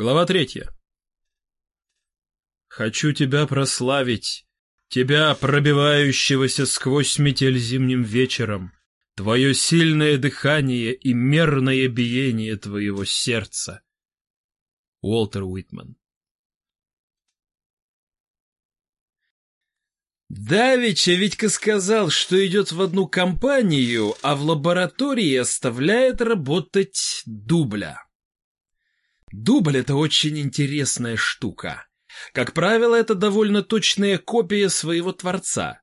Глава третья. Хочу тебя прославить, тебя, пробивающегося сквозь метель зимним вечером, твое сильное дыхание и мерное биение твоего сердца. Уолтер Уитман Давича Витька сказал, что идет в одну компанию, а в лаборатории оставляет работать дубля. Дубль — это очень интересная штука. Как правило, это довольно точная копия своего творца.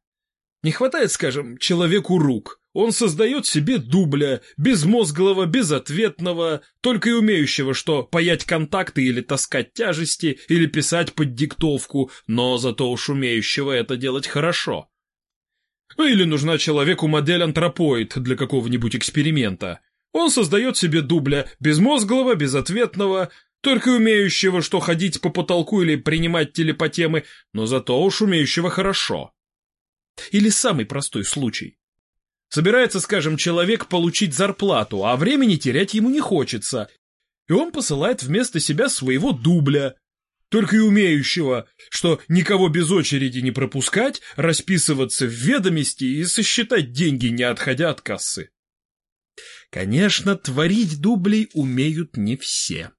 Не хватает, скажем, человеку рук. Он создает себе дубля, безмозглого, безответного, только и умеющего, что паять контакты или таскать тяжести, или писать под диктовку, но зато уж умеющего это делать хорошо. Ну или нужна человеку модель антропоид для какого-нибудь эксперимента. Он создает себе дубля, безмозглого, безответного, только умеющего что ходить по потолку или принимать телепотемы, но зато уж умеющего хорошо. Или самый простой случай. Собирается, скажем, человек получить зарплату, а времени терять ему не хочется, и он посылает вместо себя своего дубля, только и умеющего, что никого без очереди не пропускать, расписываться в ведомости и сосчитать деньги, не отходя от кассы. Конечно, творить дублей умеют не все.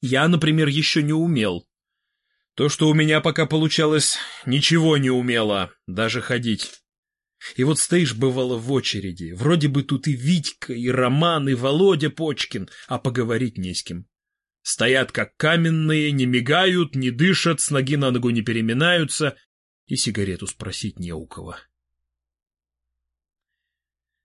Я, например, еще не умел. То, что у меня пока получалось, ничего не умело, даже ходить. И вот стоишь, бывало, в очереди. Вроде бы тут и Витька, и Роман, и Володя Почкин, а поговорить не с кем. Стоят как каменные, не мигают, не дышат, с ноги на ногу не переминаются, и сигарету спросить не у кого.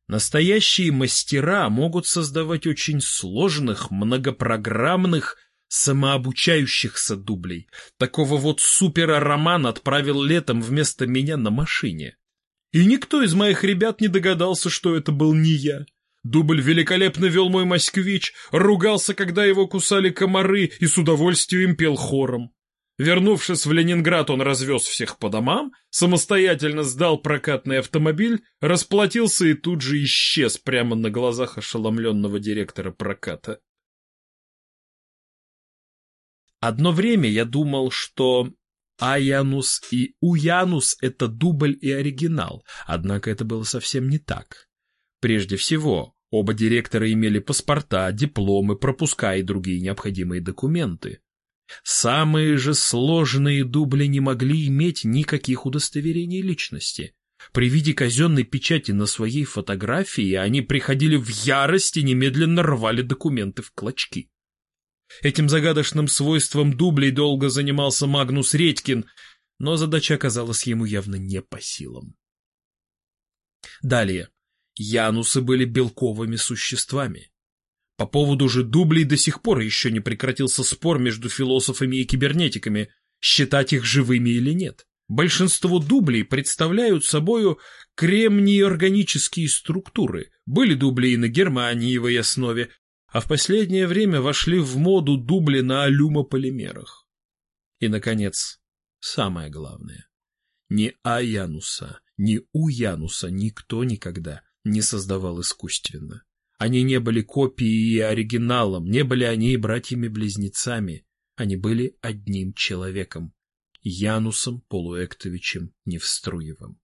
Настоящие мастера могут создавать очень сложных, многопрограммных, самообучающихся дублей. Такого вот супера Роман отправил летом вместо меня на машине. И никто из моих ребят не догадался, что это был не я. Дубль великолепно вел мой москвич, ругался, когда его кусали комары, и с удовольствием пел хором. Вернувшись в Ленинград, он развез всех по домам, самостоятельно сдал прокатный автомобиль, расплатился и тут же исчез прямо на глазах ошеломленного директора проката. Одно время я думал, что Аянус и Уянус — это дубль и оригинал, однако это было совсем не так. Прежде всего, оба директора имели паспорта, дипломы, пропуска и другие необходимые документы. Самые же сложные дубли не могли иметь никаких удостоверений личности. При виде казенной печати на своей фотографии они приходили в ярость и немедленно рвали документы в клочки. Этим загадочным свойством дублей долго занимался Магнус Редькин, но задача оказалась ему явно не по силам. Далее. Янусы были белковыми существами. По поводу же дублей до сих пор еще не прекратился спор между философами и кибернетиками, считать их живыми или нет. Большинство дублей представляют собою кремний-органические структуры. Были дубли и на германиевой основе, а в последнее время вошли в моду дубли на алюмополимерах. И, наконец, самое главное. Ни А Януса, ни У Януса никто никогда не создавал искусственно. Они не были копией и оригиналом, не были они и братьями-близнецами. Они были одним человеком, Янусом Полуэктовичем Невструевым.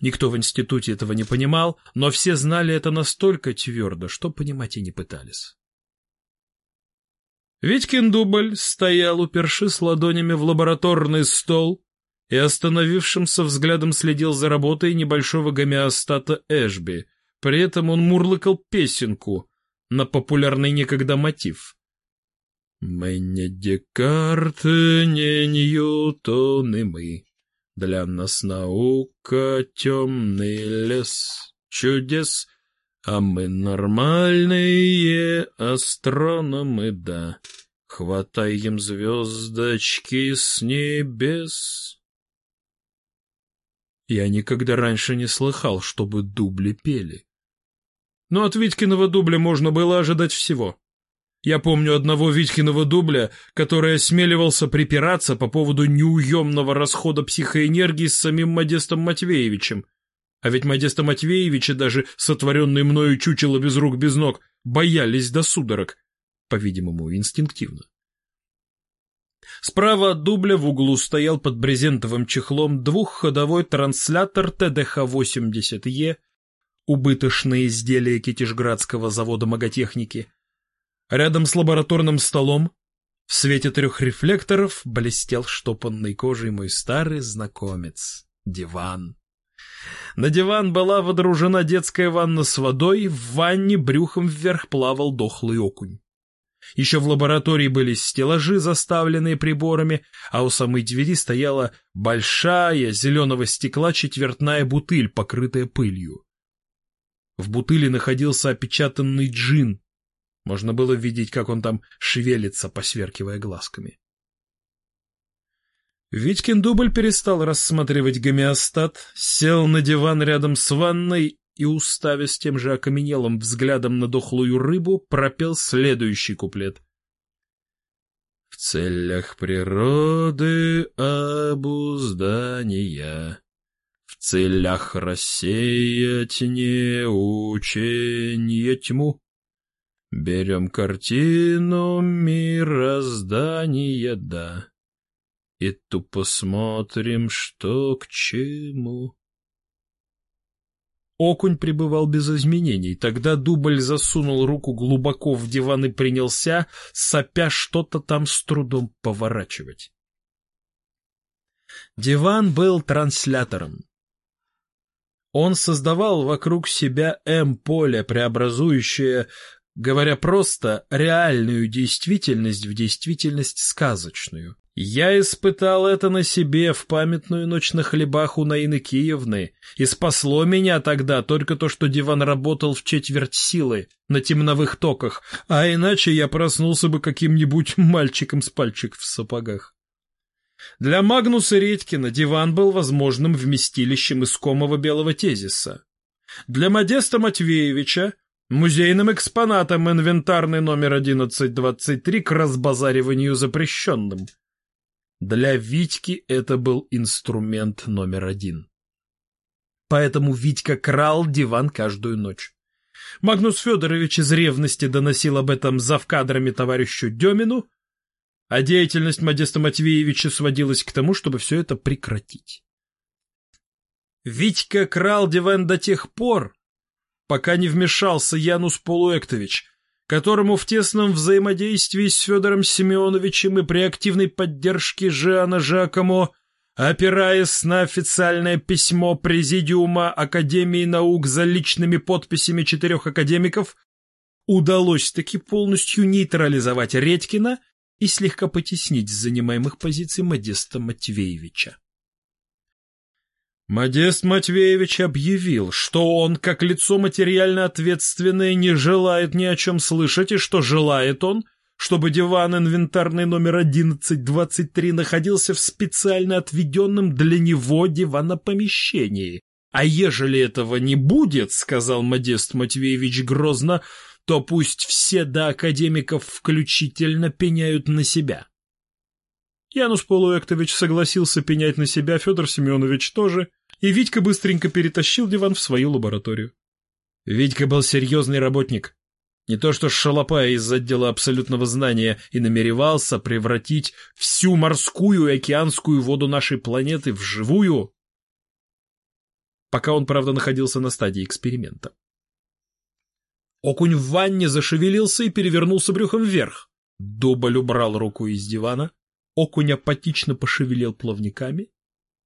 Никто в институте этого не понимал, но все знали это настолько твердо, что понимать и не пытались. Витькин дубль стоял, упершись ладонями в лабораторный стол и остановившимся взглядом следил за работой небольшого гомеостата Эшби. При этом он мурлыкал песенку на популярный некогда мотив. «Мы не Декарт, не Ньютон и мы. Для нас наука — темный лес чудес, а мы нормальные астрономы, да. Хватаем звездочки с небес. Я никогда раньше не слыхал, чтобы дубли пели. Но от Витькиного дубля можно было ожидать всего. Я помню одного Витькиного дубля, который осмеливался припираться по поводу неуемного расхода психоэнергии с самим Модестом Матвеевичем. А ведь Модеста Матвеевича даже сотворенные мною чучело без рук без ног боялись до судорог, по-видимому, инстинктивно. Справа от дубля в углу стоял под брезентовым чехлом двухходовой транслятор ТДХ-80Е, убыточное изделие Китежградского завода маготехники. Рядом с лабораторным столом в свете трех рефлекторов блестел штопанной кожей мой старый знакомец — диван. На диван была водружена детская ванна с водой, в ванне брюхом вверх плавал дохлый окунь. Еще в лаборатории были стеллажи, заставленные приборами, а у самой двери стояла большая зеленого стекла четвертная бутыль, покрытая пылью. В бутыли находился опечатанный джин. Можно было видеть, как он там шевелится, посверкивая глазками. Витькин дубль перестал рассматривать гомеостат, сел на диван рядом с ванной и, уставясь тем же окаменелым взглядом на дохлую рыбу, пропел следующий куплет. В целях природы обуздания, целях рассеять неученье тьму, Берем картину мироздания, да, И тупо смотрим, что к чему. Окунь пребывал без изменений. Тогда Дубль засунул руку глубоко в диван и принялся, сопя что-то там с трудом поворачивать. Диван был транслятором. Он создавал вокруг себя М-поле, преобразующее, говоря просто, реальную действительность в действительность сказочную. Я испытал это на себе в памятную ночь на хлебах у Наины Киевны, и спасло меня тогда только то, что диван работал в четверть силы, на темновых токах, а иначе я проснулся бы каким-нибудь мальчиком с пальчик в сапогах. Для Магнуса Редькина диван был возможным вместилищем искомого белого тезиса. Для Модеста Матвеевича — музейным экспонатом инвентарный номер 1123 к разбазариванию запрещенным — для Витьки это был инструмент номер один. Поэтому Витька крал диван каждую ночь. Магнус Федорович из ревности доносил об этом завкадрами товарищу Демину, а деятельность Модеста Матвеевича сводилась к тому, чтобы все это прекратить. Витька крал диван до тех пор, пока не вмешался Янус Полуэктович, которому в тесном взаимодействии с Федором Семеновичем и при активной поддержке Жана Жакомо, опираясь на официальное письмо Президиума Академии наук за личными подписями четырех академиков, удалось таки полностью нейтрализовать Редькина и слегка потеснить с занимаемых позиций Модеста Матвеевича. Модест Матвеевич объявил, что он, как лицо материально ответственное, не желает ни о чем слышать, и что желает он, чтобы диван инвентарный номер 1123 находился в специально отведенном для него диванопомещении. А ежели этого не будет, — сказал Модест Матвеевич грозно, — то пусть все до академиков включительно пеняют на себя. Янус Полуэктович согласился пенять на себя, Федор Семенович тоже, и Витька быстренько перетащил диван в свою лабораторию. Витька был серьезный работник. Не то что шалопая из отдела абсолютного знания и намеревался превратить всю морскую и океанскую воду нашей планеты в живую, пока он, правда, находился на стадии эксперимента. Окунь в ванне зашевелился и перевернулся брюхом вверх. Дубль убрал руку из дивана, Окунь апатично пошевелил плавниками,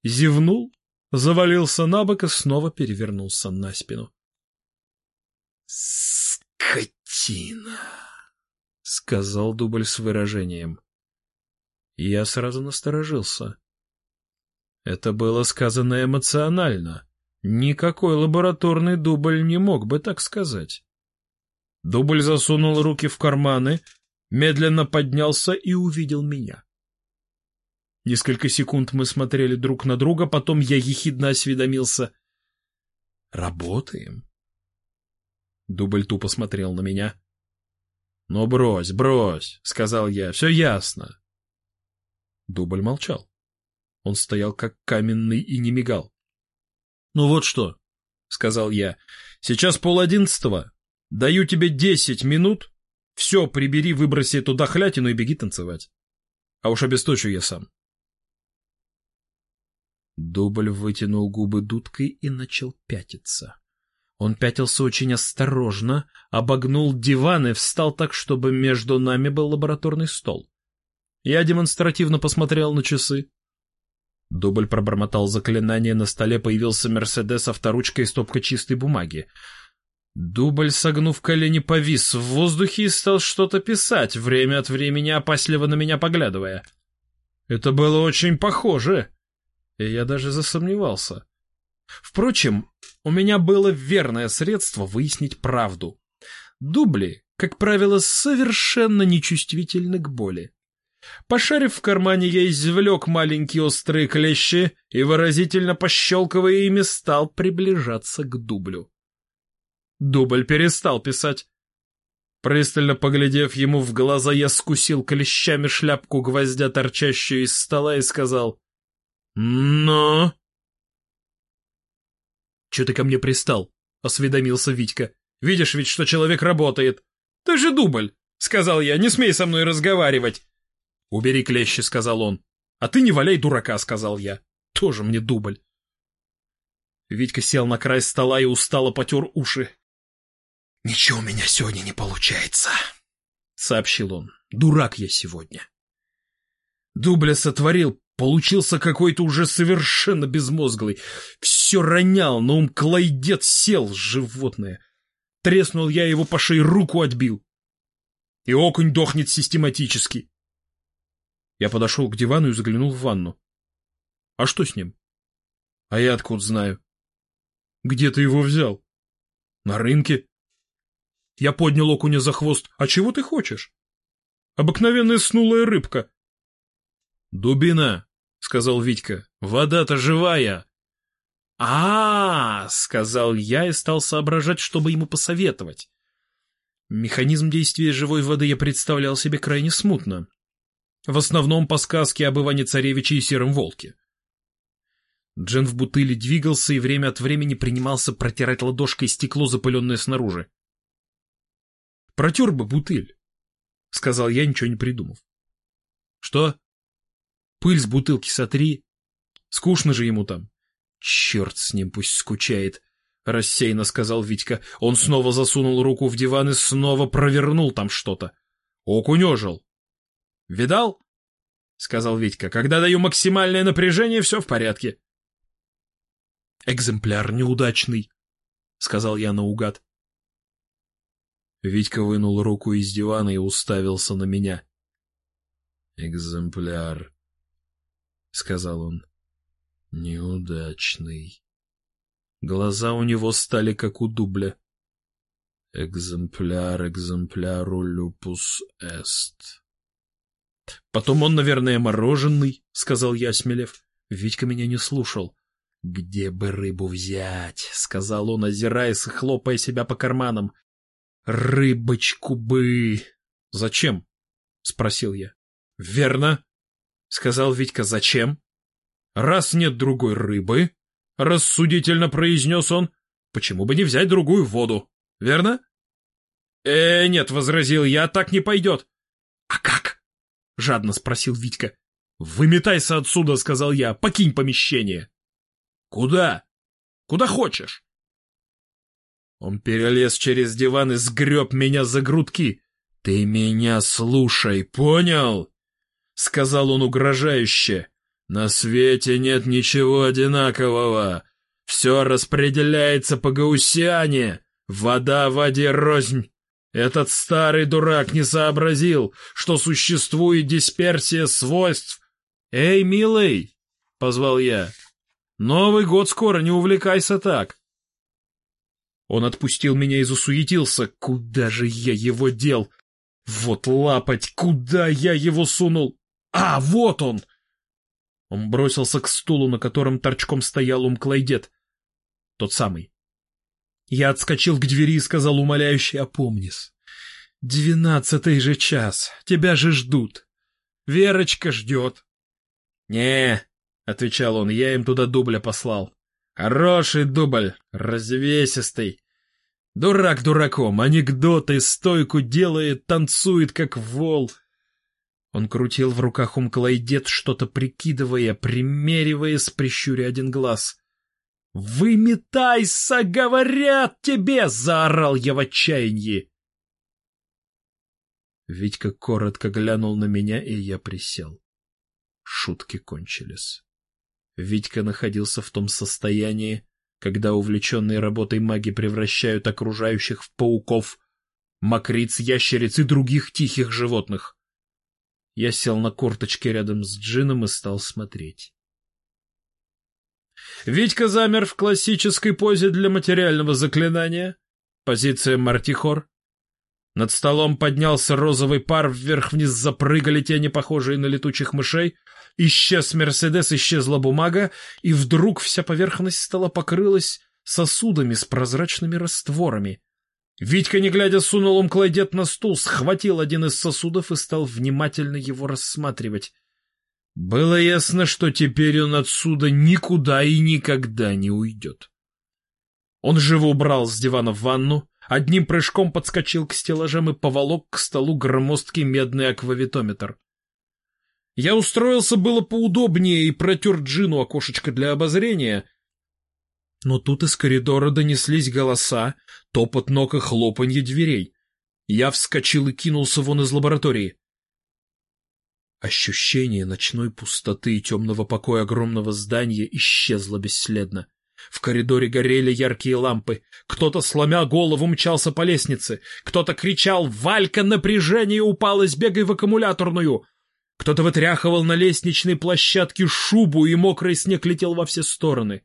зевнул, завалился на бок и снова перевернулся на спину. «Скотина!» — сказал Дубль с выражением. Я сразу насторожился. Это было сказано эмоционально. Никакой лабораторный дубль не мог бы так сказать. Дубль засунул руки в карманы, медленно поднялся и увидел меня. Несколько секунд мы смотрели друг на друга, потом я ехидно осведомился. «Работаем?» Дубль тупо смотрел на меня. «Ну, брось, брось», — сказал я, — «все ясно». Дубль молчал. Он стоял как каменный и не мигал. «Ну вот что», — сказал я, — «сейчас пол одиннадцатого. Даю тебе десять минут. Все, прибери, выброси эту дохлятину и беги танцевать». а уж обесточу я сам. Дубль вытянул губы дудкой и начал пятиться. Он пятился очень осторожно, обогнул диван и встал так, чтобы между нами был лабораторный стол. Я демонстративно посмотрел на часы. Дубль пробормотал заклинание, на столе появился Мерседес, авторучка и стопка чистой бумаги. Дубль, согнув колени, повис в воздухе и стал что-то писать, время от времени опасливо на меня поглядывая. Это было очень похоже, и я даже засомневался. Впрочем, у меня было верное средство выяснить правду. Дубли, как правило, совершенно нечувствительны к боли. Пошарив в кармане, я извлек маленькие острые клещи и, выразительно пощелкивая ими, стал приближаться к дублю. Дубль перестал писать. Пристально поглядев ему в глаза, я скусил клещами шляпку гвоздя, торчащую из стола, и сказал «Но...» «Че ты ко мне пристал?» — осведомился Витька. «Видишь ведь, что человек работает. Ты же дубль!» — сказал я. «Не смей со мной разговаривать!» «Убери клещи», — сказал он. «А ты не валяй дурака», — сказал я. «Тоже мне дубль». Витька сел на край стола и устало потер уши. «Ничего у меня сегодня не получается», — сообщил он. «Дурак я сегодня». Дубля сотворил, получился какой-то уже совершенно безмозглый. Все ронял, но ум клайдет сел, животное. Треснул я его по шее, руку отбил. И окунь дохнет систематически. Я подошел к дивану и заглянул в ванну. А что с ним? А я откуда знаю? Где ты его взял? На рынке. Я поднял окуня за хвост. А чего ты хочешь? Обыкновенная снулая рыбка. Дубина, сказал Витька. Вода-то живая. А, -а, -а сказал я и стал соображать, чтобы ему посоветовать. Механизм действия живой воды я представлял себе крайне смутно. В основном по сказке об Иване Царевиче и Сером Волке. Джен в бутыле двигался и время от времени принимался протирать ладошкой стекло, запыленное снаружи. «Протер бы бутыль», — сказал я, ничего не придумав. «Что?» «Пыль с бутылки сотри. Скучно же ему там». «Черт с ним, пусть скучает», — рассеянно сказал Витька. Он снова засунул руку в диван и снова провернул там что-то. Окунь ожил. «Видал?» — сказал Витька. «Когда даю максимальное напряжение, все в порядке». «Экземпляр неудачный», — сказал я наугад. Витька вынул руку из дивана и уставился на меня. «Экземпляр», — сказал он, — «неудачный». Глаза у него стали как у дубля. «Экземпляр экземпляру люпус эст». «Потом он, наверное, мороженый», — сказал я, смелев. Витька меня не слушал. «Где бы рыбу взять?» — сказал он, озираясь и хлопая себя по карманам. Рыбочку бы... — Зачем? — спросил я. — Верно, — сказал Витька. — Зачем? — Раз нет другой рыбы, — рассудительно произнес он, — почему бы не взять другую воду? Верно? — Э, нет, — возразил я, — так не пойдет. — А как? — жадно спросил Витька. — Выметайся отсюда, — сказал я, — покинь помещение. — Куда? — Куда хочешь. Он перелез через диван и сгреб меня за грудки. «Ты меня слушай, понял?» — сказал он угрожающе. «На свете нет ничего одинакового. Все распределяется по гаусиане. Вода в воде рознь. Этот старый дурак не сообразил, что существует дисперсия свойств. «Эй, милый!» — позвал я. «Новый год скоро, не увлекайся так. Он отпустил меня и засуетился. Куда же я его дел? Вот лапать, куда я его сунул? А, вот он! Он бросился к стулу, на котором торчком стоял умклайдет. Тот самый. Я отскочил к двери и сказал умоляюще, опомнись. Двенадцатый же час, тебя же ждут. Верочка ждет. Не, — отвечал он, — я им туда дубля послал. Хороший дубль, развесистый. Дурак дураком, анекдоты, стойку делает, танцует, как вол. Он крутил в руках умклайдет, что-то прикидывая, примеривая с прищуря один глаз. «Выметайся, говорят тебе!» — заорал я в отчаянии. Витька коротко глянул на меня, и я присел. Шутки кончились. Витька находился в том состоянии, когда увлеченные работой маги превращают окружающих в пауков, мокриц, ящериц и других тихих животных. Я сел на корточки рядом с Джином и стал смотреть. Витька замер в классической позе для материального заклинания. Позиция мартихор. Над столом поднялся розовый пар, вверх-вниз запрыгали тени, похожие на летучих мышей. Исчез Мерседес, исчезла бумага, и вдруг вся поверхность стола покрылась сосудами с прозрачными растворами. Витька, не глядя, сунул умкладет на стул, схватил один из сосудов и стал внимательно его рассматривать. Было ясно, что теперь он отсюда никуда и никогда не уйдет. Он живо убрал с дивана в ванну, одним прыжком подскочил к стеллажам и поволок к столу громоздкий медный аквавитометр. Я устроился было поудобнее и протер Джину окошечко для обозрения, но тут из коридора донеслись голоса, топот ног и хлопанье дверей. Я вскочил и кинулся вон из лаборатории. Ощущение ночной пустоты и темного покоя огромного здания исчезло бесследно. В коридоре горели яркие лампы. Кто-то, сломя голову, мчался по лестнице. Кто-то кричал «Валька, напряжение упало, сбегай в аккумуляторную!» Кто-то вытряхивал на лестничной площадке шубу, и мокрый снег летел во все стороны.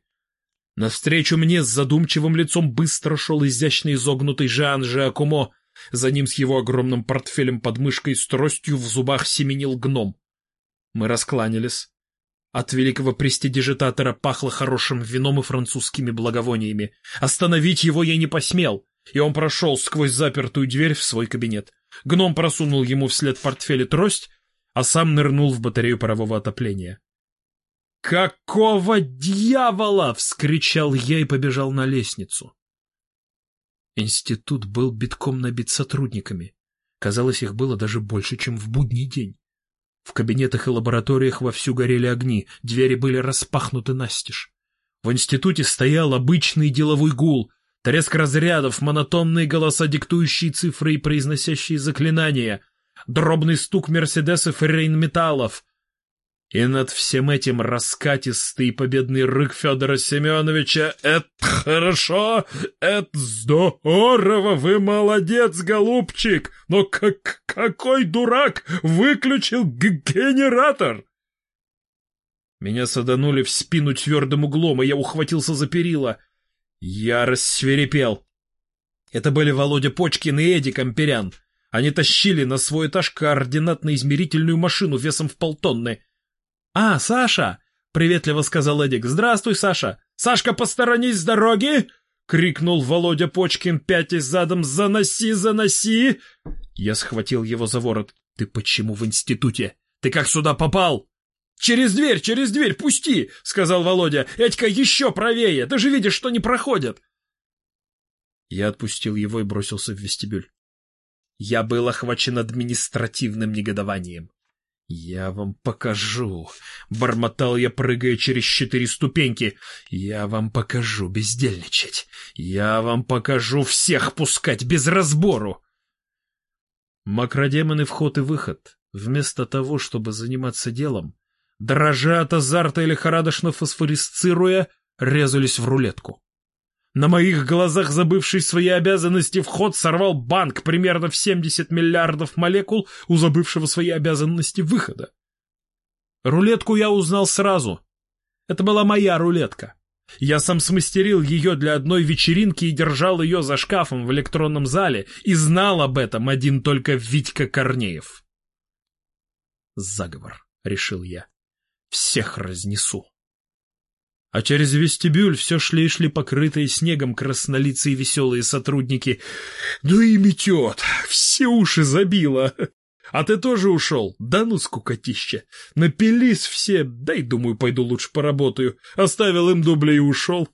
Навстречу мне с задумчивым лицом быстро шел изящный изогнутый Жан Жиакумо, за ним с его огромным портфелем под мышкой с тростью в зубах семенил гном. Мы раскланялись. От великого престидижитатора пахло хорошим вином и французскими благовониями. Остановить его я не посмел, и он прошел сквозь запертую дверь в свой кабинет. Гном просунул ему вслед портфель и трость, а сам нырнул в батарею парового отопления. «Какого дьявола!» — вскричал я и побежал на лестницу. Институт был битком набит сотрудниками. Казалось, их было даже больше, чем в будний день. В кабинетах и лабораториях вовсю горели огни, двери были распахнуты настежь. В институте стоял обычный деловой гул, треск разрядов, монотонные голоса, диктующие цифры и произносящие заклинания, дробный стук мерседесов и рейнметаллов, и над всем этим раскатистый победный рык Федора Семеновича «Это хорошо! Это здорово! Вы молодец, голубчик! Но как какой дурак выключил генератор?» Меня саданули в спину твердым углом, и я ухватился за перила. Я рассверепел. Это были Володя Почкин и Эдик Камперян. Они тащили на свой этаж координатно-измерительную машину весом в полтонны — «А, Саша!» — приветливо сказал Эдик. «Здравствуй, Саша!» «Сашка, посторонись с дороги!» — крикнул Володя Почкин, пятясь задом. «Заноси, заноси!» Я схватил его за ворот. «Ты почему в институте? Ты как сюда попал?» «Через дверь, через дверь, пусти!» — сказал Володя. «Этька еще правее! Ты же видишь, что не проходят!» Я отпустил его и бросился в вестибюль. Я был охвачен административным негодованием. «Я вам покажу!» — бормотал я, прыгая через четыре ступеньки. «Я вам покажу бездельничать! Я вам покажу всех пускать без разбору!» Макродемоны вход и выход, вместо того, чтобы заниматься делом, дрожа от азарта и лихорадочно фосфорисцируя, резались в рулетку. На моих глазах, забывший свои обязанности, вход сорвал банк примерно в 70 миллиардов молекул у забывшего свои обязанности выхода. Рулетку я узнал сразу. Это была моя рулетка. Я сам смастерил ее для одной вечеринки и держал ее за шкафом в электронном зале, и знал об этом один только Витька Корнеев. Заговор, решил я. Всех разнесу а через вестибюль все шли и шли покрытые снегом краснолицые веселые сотрудники. Ну и метет, все уши забило. А ты тоже ушел? Да ну, скукотища. Напились все, дай, думаю, пойду лучше поработаю. Оставил им дубли и ушел.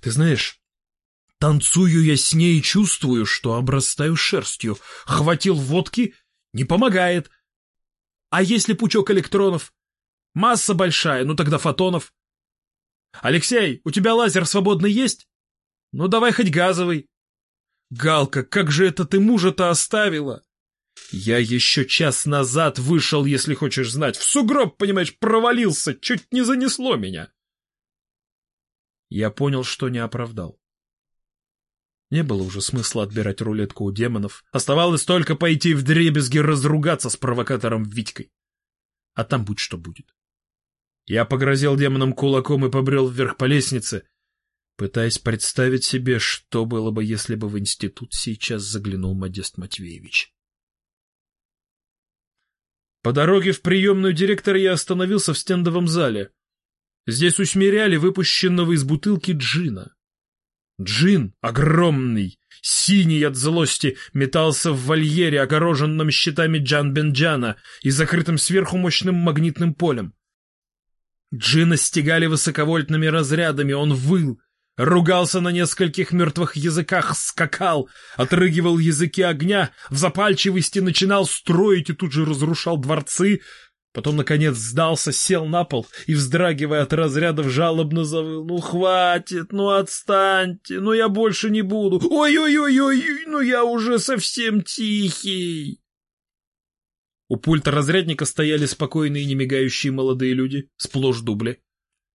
Ты знаешь, танцую я с ней и чувствую, что обрастаю шерстью. Хватил водки, не помогает. А если пучок электронов? Масса большая, ну тогда фотонов. Алексей, у тебя лазер свободный есть? Ну давай хоть газовый. Галка, как же это ты мужа-то оставила? Я еще час назад вышел, если хочешь знать. В сугроб, понимаешь, провалился, чуть не занесло меня. Я понял, что не оправдал. Не было уже смысла отбирать рулетку у демонов. Оставалось только пойти в дребезги разругаться с провокатором Витькой. А там будь что будет. Я погрозил демонам кулаком и побрел вверх по лестнице, пытаясь представить себе, что было бы, если бы в институт сейчас заглянул Модест Матвеевич. По дороге в приемную директора я остановился в стендовом зале. Здесь усмиряли выпущенного из бутылки джина. Джин, огромный, синий от злости, метался в вольере, огороженном щитами Джан-Бенджана и закрытым сверху мощным магнитным полем. Джина стегали высоковольтными разрядами, он выл, ругался на нескольких мертвых языках, скакал, отрыгивал языки огня, в запальчивости начинал строить и тут же разрушал дворцы, Потом, наконец, сдался, сел на пол и, вздрагивая от разрядов, жалобно завыл. «Ну, хватит, ну, отстаньте, ну, я больше не буду. Ой-ой-ой-ой, ну, я уже совсем тихий!» У пульта разрядника стояли спокойные немигающие молодые люди, сплошь дубли.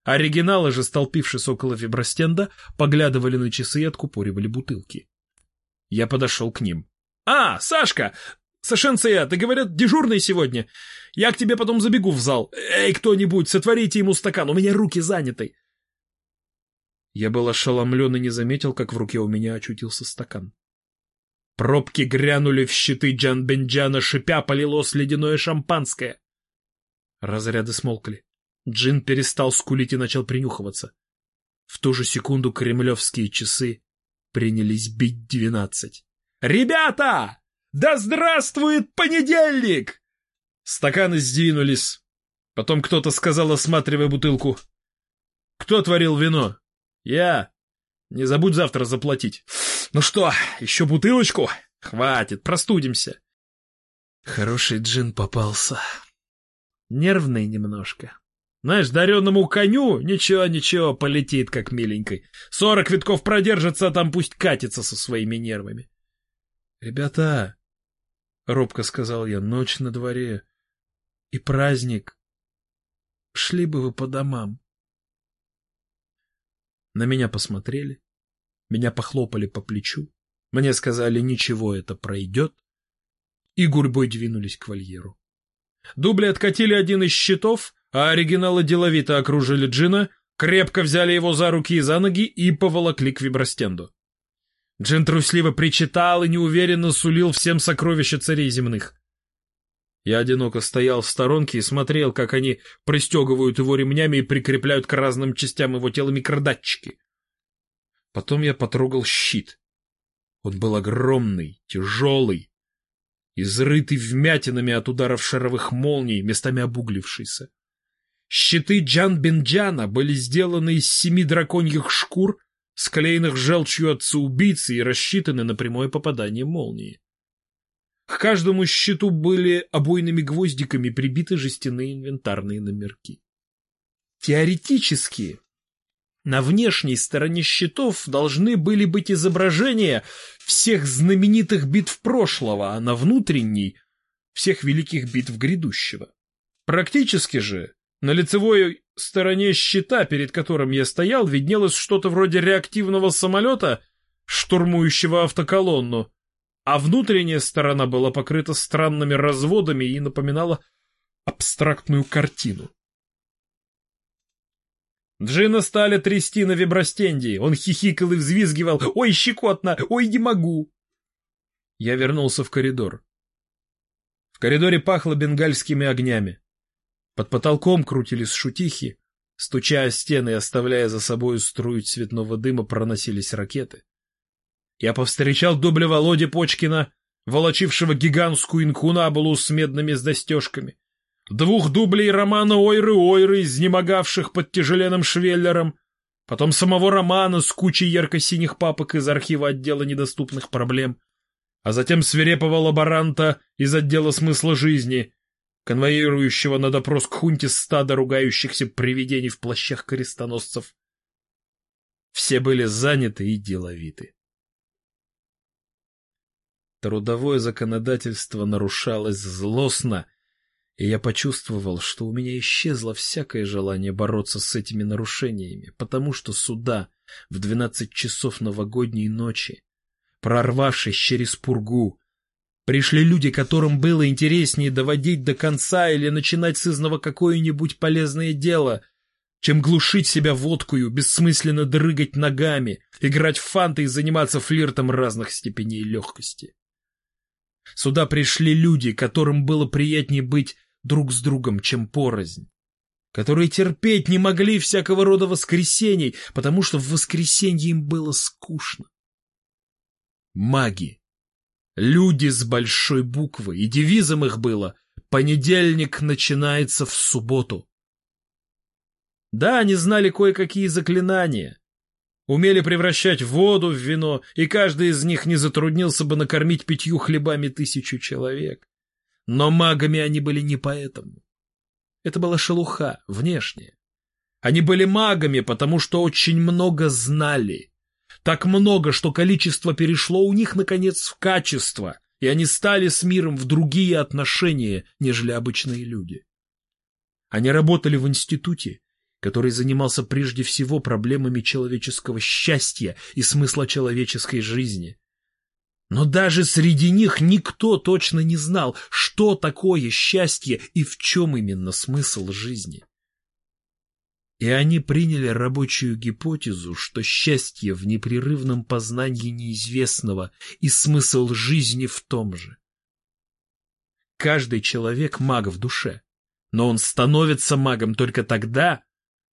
Оригиналы же, столпившись около вибростенда, поглядывали на часы и откупоривали бутылки. Я подошел к ним. «А, Сашка! Сашенция, ты, говорят, дежурный сегодня. Я к тебе потом забегу в зал. Эй, кто-нибудь, сотворите ему стакан, у меня руки заняты. Я был ошеломлен и не заметил, как в руке у меня очутился стакан. Пробки грянули в щиты Джан Бенджана, шипя полилось ледяное шампанское. Разряды смолкли. Джин перестал скулить и начал принюхиваться. В ту же секунду кремлевские часы принялись бить двенадцать. «Ребята! Да здравствует понедельник!» Стаканы сдвинулись. Потом кто-то сказал, осматривая бутылку. «Кто творил вино?» «Я. Не забудь завтра заплатить». «Ну что, еще бутылочку?» «Хватит, простудимся». Хороший джин попался. Нервный немножко. Знаешь, дареному коню ничего-ничего полетит, как миленькой. Сорок витков продержится, а там пусть катится со своими нервами. — Ребята, — робко сказал я, — ночь на дворе и праздник. Шли бы вы по домам. На меня посмотрели, меня похлопали по плечу, мне сказали, ничего, это пройдет, и гурьбой двинулись к вольеру. Дубли откатили один из щитов, а оригиналы деловито окружили Джина, крепко взяли его за руки и за ноги и поволокли к вибростенду. Джин трусливо причитал и неуверенно сулил всем сокровища царей земных. Я одиноко стоял в сторонке и смотрел, как они пристегивают его ремнями и прикрепляют к разным частям его тела микродатчики. Потом я потрогал щит. Он был огромный, тяжелый, изрытый вмятинами от ударов шаровых молний, местами обуглившийся. Щиты Джан-Бенджана были сделаны из семи драконьих шкур, склеенных желчью отца-убийцы и рассчитаны на прямое попадание молнии. К каждому щиту были обойными гвоздиками прибиты жестяные инвентарные номерки. Теоретически, на внешней стороне щитов должны были быть изображения всех знаменитых битв прошлого, а на внутренней — всех великих битв грядущего. Практически же, на лицевой стороне щита, перед которым я стоял, виднелось что-то вроде реактивного самолета, штурмующего автоколонну, а внутренняя сторона была покрыта странными разводами и напоминала абстрактную картину. Джина стали трясти на вибростенде. Он хихикал и взвизгивал. «Ой, щекотно! Ой, не могу!» Я вернулся в коридор. В коридоре пахло бенгальскими огнями. Под потолком крутились шутихи. Стуча о стены и оставляя за собой струю цветного дыма, проносились ракеты. Я повстречал дубля Володи Почкина, волочившего гигантскую инкунабулу с медными застежками, двух дублей романа Ойры-Ойры, изнемогавших под тяжеленным швеллером, потом самого романа с кучей ярко-синих папок из архива отдела недоступных проблем, а затем свирепого лаборанта из отдела смысла жизни, конвоирующего на допрос к хунте стада ругающихся привидений в плащах крестоносцев. Все были заняты и деловиты. Трудовое законодательство нарушалось злостно, и я почувствовал, что у меня исчезло всякое желание бороться с этими нарушениями, потому что суда в двенадцать часов новогодней ночи, прорвавшись через пургу, пришли люди, которым было интереснее доводить до конца или начинать с изного какое-нибудь полезное дело, чем глушить себя водкою, бессмысленно дрыгать ногами, играть в фанты и заниматься флиртом разных степеней легкости. Сюда пришли люди, которым было приятнее быть друг с другом, чем порознь, которые терпеть не могли всякого рода воскресений, потому что в воскресенье им было скучно. Маги. Люди с большой буквы, и девизом их было «Понедельник начинается в субботу». Да, они знали кое-какие заклинания, умели превращать воду в вино, и каждый из них не затруднился бы накормить пятью хлебами тысячу человек. Но магами они были не поэтому. Это была шелуха, внешняя. Они были магами, потому что очень много знали. Так много, что количество перешло у них, наконец, в качество, и они стали с миром в другие отношения, нежели обычные люди. Они работали в институте, который занимался прежде всего проблемами человеческого счастья и смысла человеческой жизни. Но даже среди них никто точно не знал, что такое счастье и в чем именно смысл жизни. И они приняли рабочую гипотезу, что счастье в непрерывном познании неизвестного и смысл жизни в том же. Каждый человек маг в душе, но он становится магом только тогда,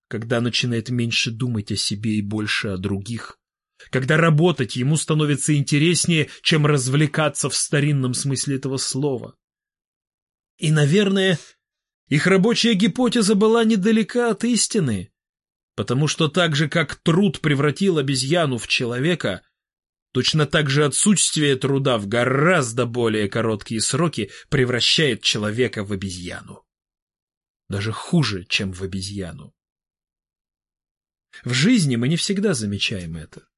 когда начинает меньше думать о себе и больше о других, когда работать ему становится интереснее, чем развлекаться в старинном смысле этого слова. И, наверное, их рабочая гипотеза была недалека от истины, потому что так же, как труд превратил обезьяну в человека, точно так же отсутствие труда в гораздо более короткие сроки превращает человека в обезьяну. Даже хуже, чем в обезьяну. В жизни мы не всегда замечаем это.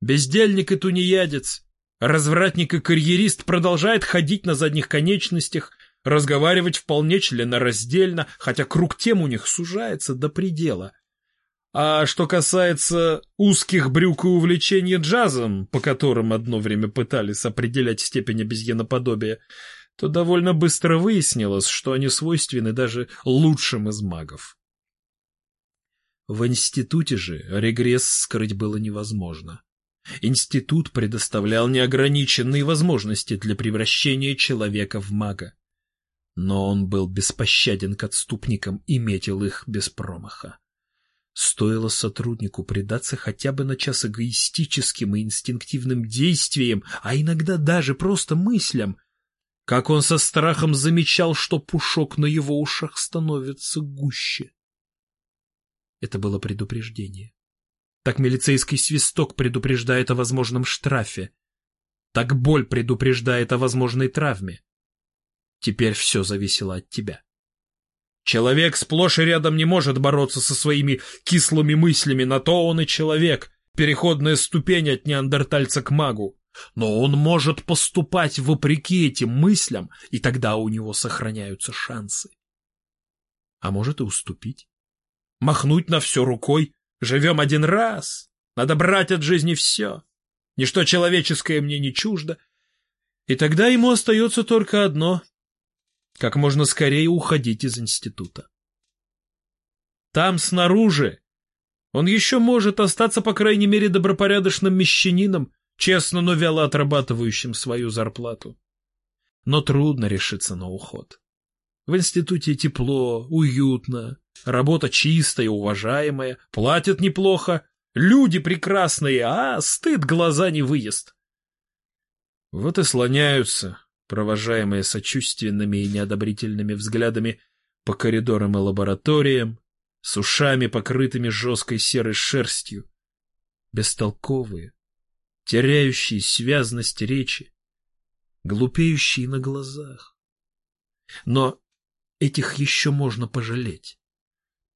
Бездельник и тунеядец, развратник и карьерист продолжает ходить на задних конечностях, разговаривать вполне членораздельно, хотя круг тем у них сужается до предела. А что касается узких брюк и увлечения джазом, по которым одно время пытались определять степень обезьяноподобия, то довольно быстро выяснилось, что они свойственны даже лучшим из магов. В институте же регресс скрыть было невозможно. Институт предоставлял неограниченные возможности для превращения человека в мага. Но он был беспощаден к отступникам и метил их без промаха. Стоило сотруднику предаться хотя бы на час эгоистическим и инстинктивным действиям, а иногда даже просто мыслям, как он со страхом замечал, что пушок на его ушах становится гуще. Это было предупреждение. Так милицейский свисток предупреждает о возможном штрафе. Так боль предупреждает о возможной травме. Теперь все зависело от тебя. Человек сплошь и рядом не может бороться со своими кислыми мыслями, на то он и человек, переходная ступень от неандертальца к магу. Но он может поступать вопреки этим мыслям, и тогда у него сохраняются шансы. А может и уступить махнуть на все рукой. Живем один раз, надо брать от жизни все. Ничто человеческое мне не чуждо. И тогда ему остается только одно — как можно скорее уходить из института. Там, снаружи, он еще может остаться, по крайней мере, добропорядочным мещанином, честно, но вяло отрабатывающим свою зарплату. Но трудно решиться на уход. В институте тепло, уютно, работа чистая, уважаемая, платят неплохо, люди прекрасные, а стыд глаза не выезд. Вот и слоняются, провожаемые сочувственными и неодобрительными взглядами по коридорам и лабораториям, с ушами, покрытыми жесткой серой шерстью, бестолковые, теряющие связность речи, глупеющие на глазах. Но этих еще можно пожалеть.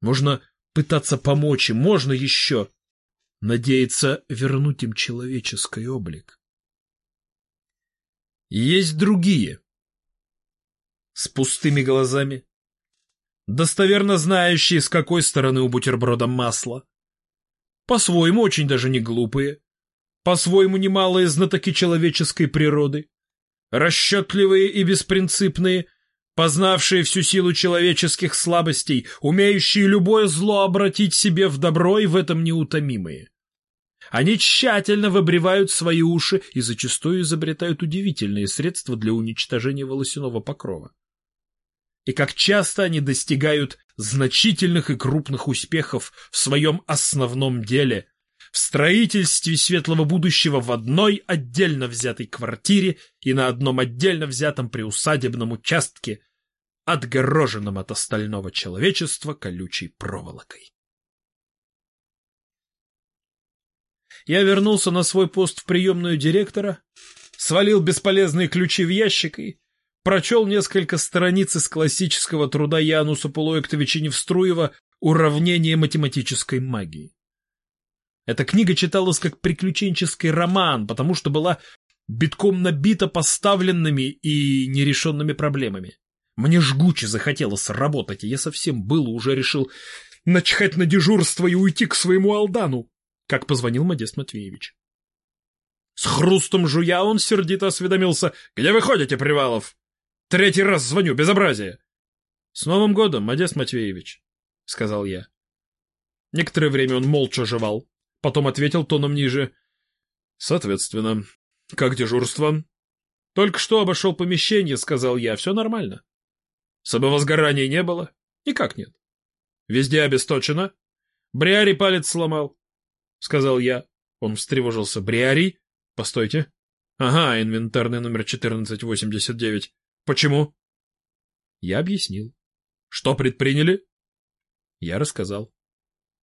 Можно пытаться помочь им, можно еще надеяться вернуть им человеческий облик. Есть другие, с пустыми глазами, достоверно знающие, с какой стороны у бутерброда масло, по-своему очень даже не глупые, по-своему немалые знатоки человеческой природы, расчетливые и беспринципные, познавшие всю силу человеческих слабостей, умеющие любое зло обратить себе в добро и в этом неутомимые. Они тщательно выбривают свои уши и зачастую изобретают удивительные средства для уничтожения волосяного покрова. И как часто они достигают значительных и крупных успехов в своем основном деле, в строительстве светлого будущего в одной отдельно взятой квартире и на одном отдельно взятом приусадебном участке, отгороженном от остального человечества колючей проволокой. Я вернулся на свой пост в приемную директора, свалил бесполезные ключи в ящик и прочел несколько страниц из классического труда Януса Полуэктовича Невструева «Уравнение математической магии». Эта книга читалась как приключенческий роман, потому что была битком набита поставленными и нерешенными проблемами. Мне жгуче захотелось работать, и я совсем было уже решил начхать на дежурство и уйти к своему Алдану, как позвонил Модест Матвеевич. С хрустом жуя он сердито осведомился. «Где вы ходите, Привалов?» «Третий раз звоню, безобразие!» «С Новым годом, Модест Матвеевич», — сказал я. Некоторое время он молча жевал, потом ответил тоном ниже. «Соответственно, как дежурство?» «Только что обошел помещение», — сказал я, — «все нормально». Самовозгораний не было? Никак нет. Везде обесточено. Бриари палец сломал, — сказал я. Он встревожился. Бриари? Постойте. Ага, инвентарный номер 1489. Почему? Я объяснил. Что предприняли? Я рассказал.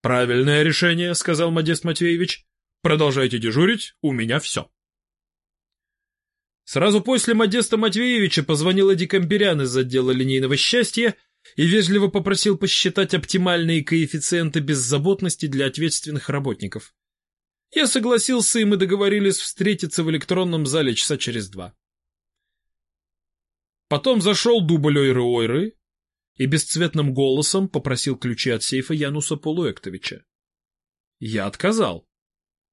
Правильное решение, — сказал Модест Матвеевич. Продолжайте дежурить, у меня все. Сразу после Модеста Матвеевича позвонил Эдди Камберян из отдела линейного счастья и вежливо попросил посчитать оптимальные коэффициенты беззаботности для ответственных работников. Я согласился, и мы договорились встретиться в электронном зале часа через два. Потом зашел дубль Ойры-Ойры и бесцветным голосом попросил ключи от сейфа Януса Полуэктовича. Я отказал.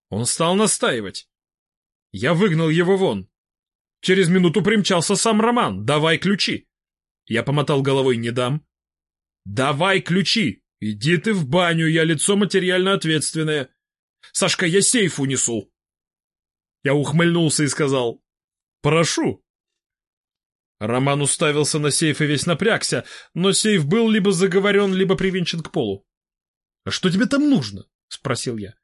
Он стал настаивать. Я выгнал его вон. Через минуту примчался сам Роман. «Давай ключи!» Я помотал головой «Не дам». «Давай ключи! Иди ты в баню, я лицо материально ответственное. Сашка, я сейф унесу!» Я ухмыльнулся и сказал «Прошу!» Роман уставился на сейф и весь напрягся, но сейф был либо заговорен, либо привинчен к полу. «А что тебе там нужно?» — спросил я.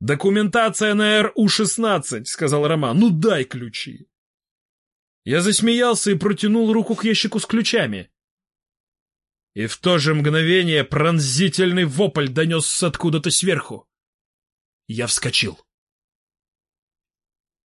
«Документация на РУ-16», — сказал Роман. «Ну дай ключи». Я засмеялся и протянул руку к ящику с ключами. И в то же мгновение пронзительный вопль донесся откуда-то сверху. Я вскочил.